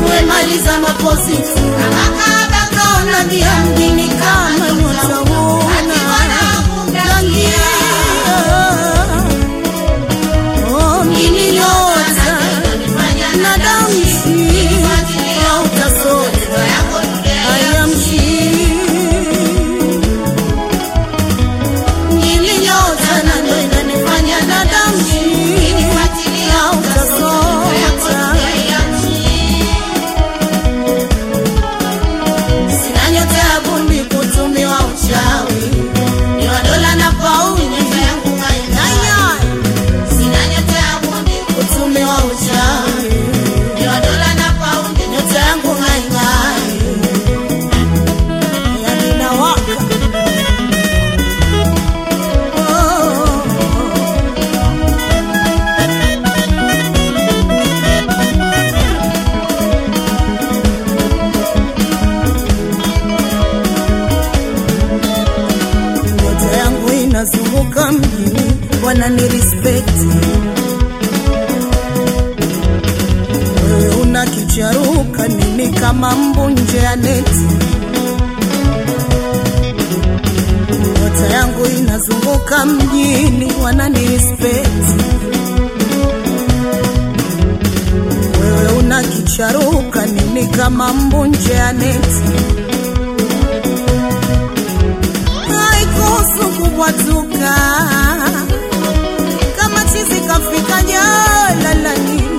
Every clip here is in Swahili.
Mwemaliza mapozi, kabaka baka wanani respect. Wewe unakicharuka nini kama mbunje ya neti nyota yangu inazunguka mjini wanani respect. Wewe unakicharuka nini kama mbunje ya neti haikuhusu kubwatuka. África ya la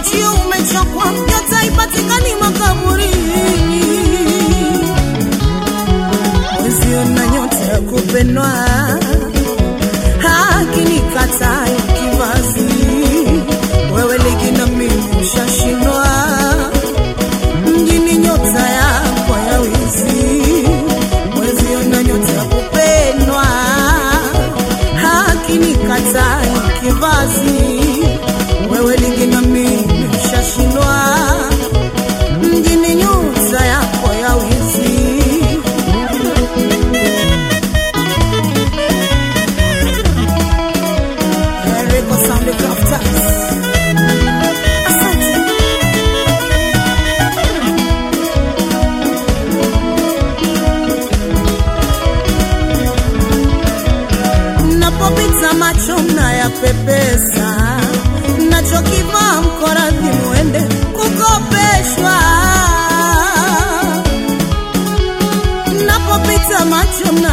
ukijiu ya Maçımla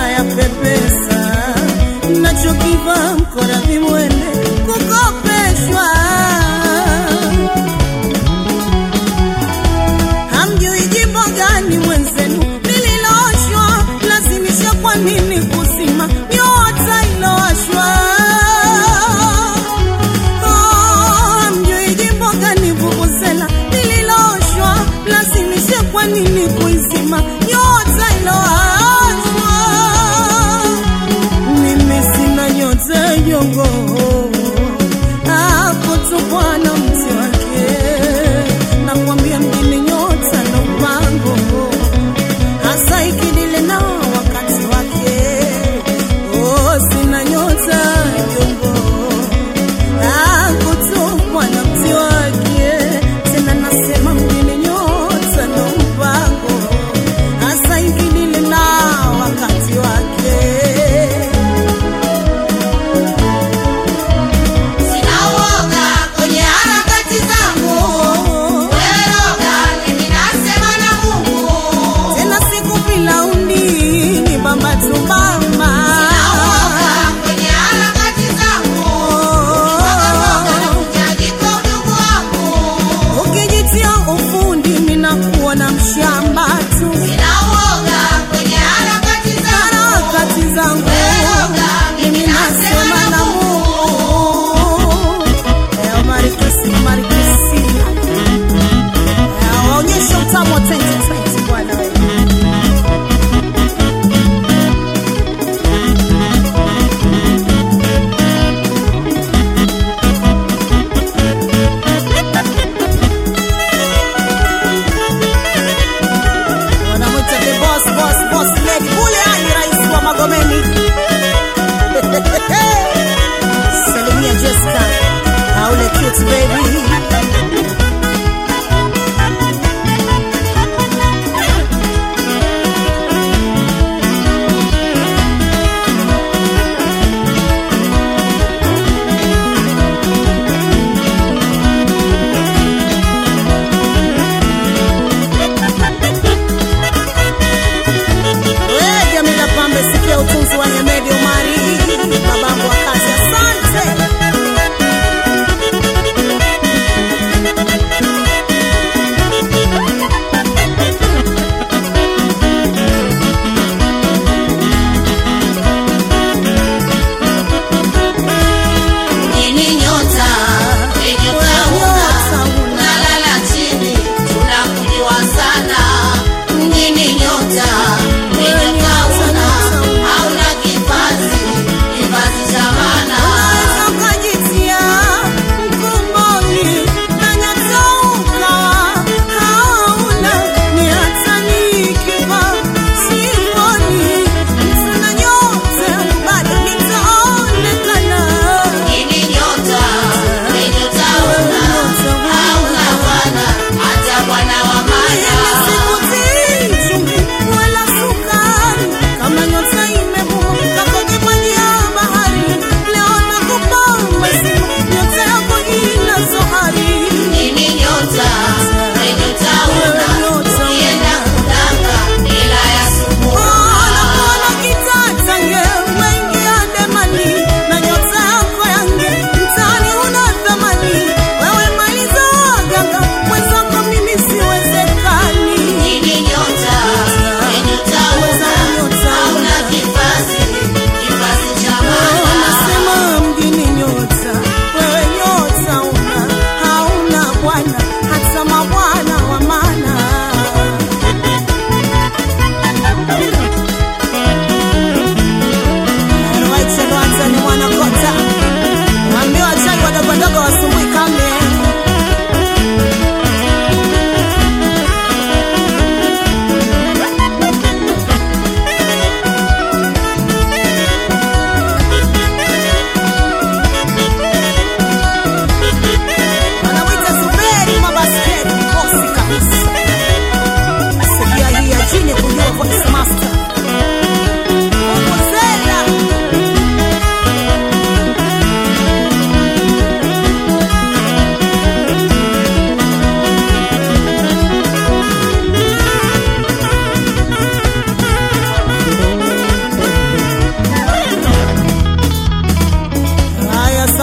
na kuona mshamba tu.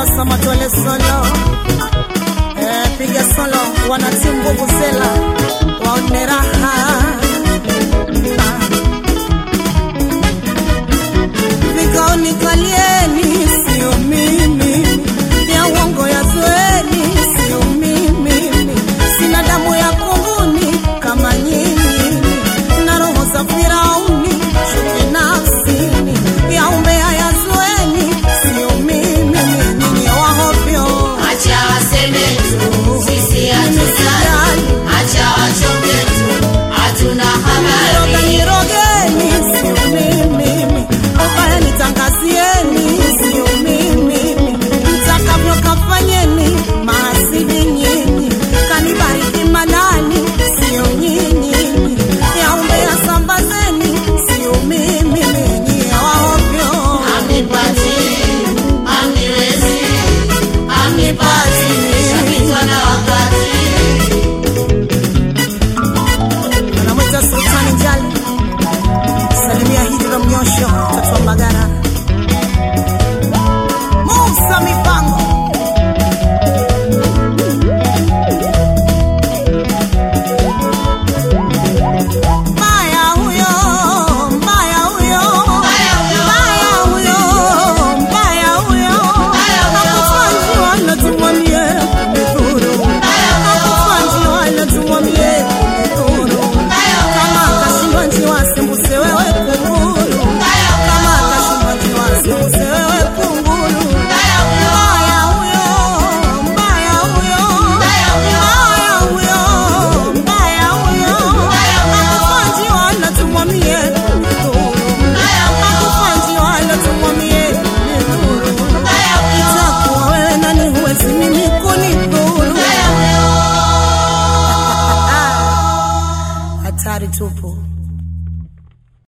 sasa matole solo. Eh, piga solo. Wanatimu nguvu zela waone raha. Vikaoni kalieni